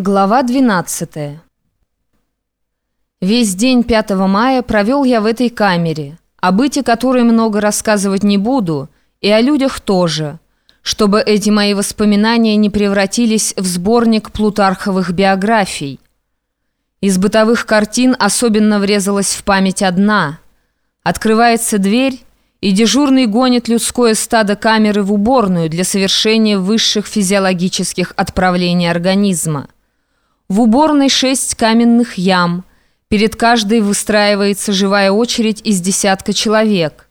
Глава 12 Весь день 5 мая провел я в этой камере, о быте которой много рассказывать не буду, и о людях тоже, чтобы эти мои воспоминания не превратились в сборник плутарховых биографий. Из бытовых картин особенно врезалась в память одна. Открывается дверь, и дежурный гонит людское стадо камеры в уборную для совершения высших физиологических отправлений организма. В уборной шесть каменных ям. Перед каждой выстраивается живая очередь из десятка человек.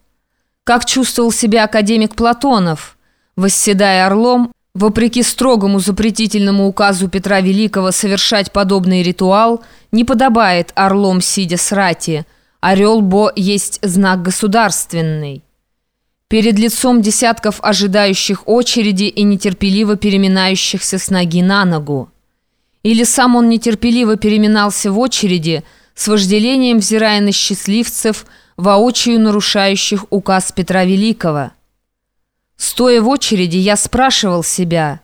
Как чувствовал себя академик Платонов, восседая орлом, вопреки строгому запретительному указу Петра Великого совершать подобный ритуал, не подобает орлом сидя с рати. Орел Бо есть знак государственный. Перед лицом десятков ожидающих очереди и нетерпеливо переминающихся с ноги на ногу. Или сам он нетерпеливо переминался в очереди, с вожделением взирая на счастливцев, воочию нарушающих указ Петра Великого. Стоя в очереди, я спрашивал себя,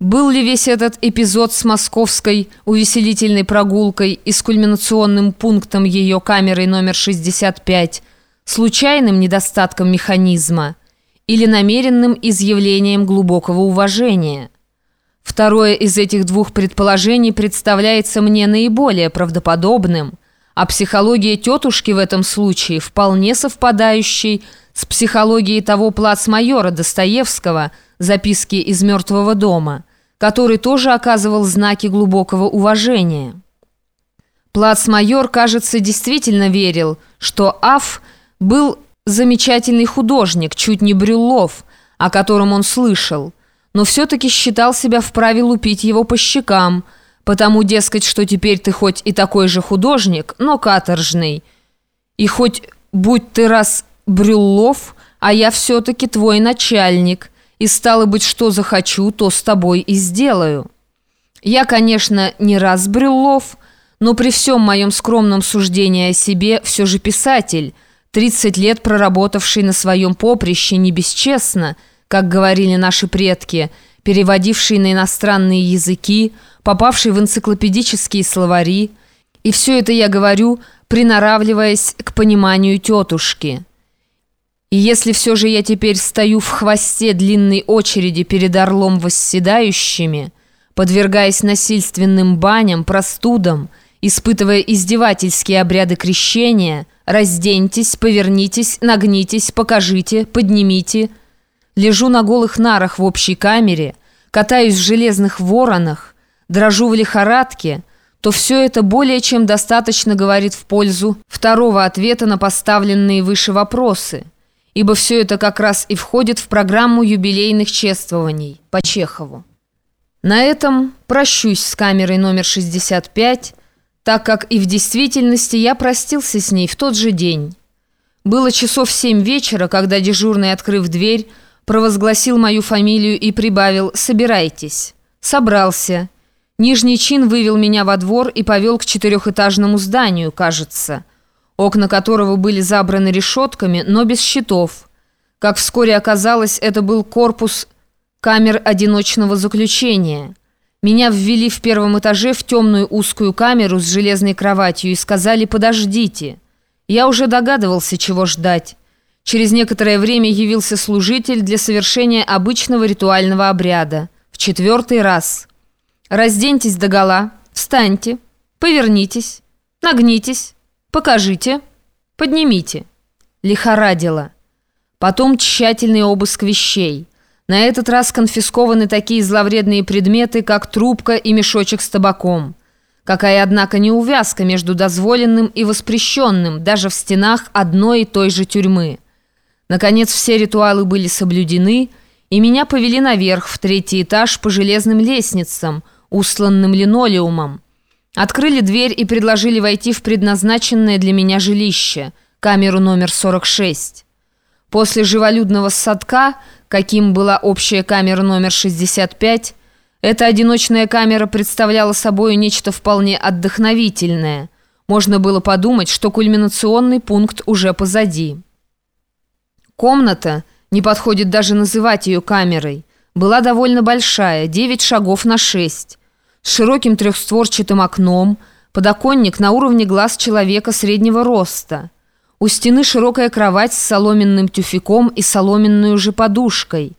был ли весь этот эпизод с московской увеселительной прогулкой и с кульминационным пунктом ее камерой номер 65 случайным недостатком механизма или намеренным изъявлением глубокого уважения – Второе из этих двух предположений представляется мне наиболее правдоподобным, а психология тетушки в этом случае вполне совпадающей с психологией того плацмайора Достоевского «Записки из мертвого дома», который тоже оказывал знаки глубокого уважения. Плацмайор, кажется, действительно верил, что Аф был замечательный художник, чуть не Брюллов, о котором он слышал – но все-таки считал себя вправе лупить его по щекам, потому, дескать, что теперь ты хоть и такой же художник, но каторжный. И хоть будь ты раз Брюллов, а я все-таки твой начальник, и стало быть, что захочу, то с тобой и сделаю. Я, конечно, не раз Брюллов, но при всем моем скромном суждении о себе все же писатель, 30 лет проработавший на своем поприще не бесчестно – как говорили наши предки, переводивший на иностранные языки, попавший в энциклопедические словари. И все это я говорю, приноравливаясь к пониманию тетушки. И если все же я теперь стою в хвосте длинной очереди перед орлом восседающими, подвергаясь насильственным баням, простудам, испытывая издевательские обряды крещения, разденьтесь, повернитесь, нагнитесь, покажите, поднимите – Лежу на голых нарах в общей камере, катаюсь в железных воронах, дрожу в лихорадке, то все это более чем достаточно говорит в пользу второго ответа на поставленные выше вопросы, ибо все это как раз и входит в программу юбилейных чествований по Чехову. На этом прощусь с камерой номер 65, так как и в действительности я простился с ней в тот же день. Было часов семь вечера, когда дежурный, открыв дверь, провозгласил мою фамилию и прибавил «Собирайтесь». Собрался. Нижний чин вывел меня во двор и повел к четырехэтажному зданию, кажется, окна которого были забраны решетками, но без щитов. Как вскоре оказалось, это был корпус камер одиночного заключения. Меня ввели в первом этаже в темную узкую камеру с железной кроватью и сказали «подождите». Я уже догадывался, чего ждать. Через некоторое время явился служитель для совершения обычного ритуального обряда. В четвертый раз. Разденьтесь догола, встаньте, повернитесь, нагнитесь, покажите, поднимите. Лихорадило. Потом тщательный обыск вещей. На этот раз конфискованы такие зловредные предметы, как трубка и мешочек с табаком. Какая, однако, неувязка между дозволенным и воспрещенным даже в стенах одной и той же тюрьмы. Наконец все ритуалы были соблюдены, и меня повели наверх, в третий этаж, по железным лестницам, устланным линолеумом. Открыли дверь и предложили войти в предназначенное для меня жилище, камеру номер 46. После живолюдного садка, каким была общая камера номер 65, эта одиночная камера представляла собой нечто вполне отдохновительное. Можно было подумать, что кульминационный пункт уже позади. Комната, не подходит даже называть ее камерой, была довольно большая, 9 шагов на 6. с широким трехстворчатым окном, подоконник на уровне глаз человека среднего роста. У стены широкая кровать с соломенным тюфяком и соломенную же подушкой.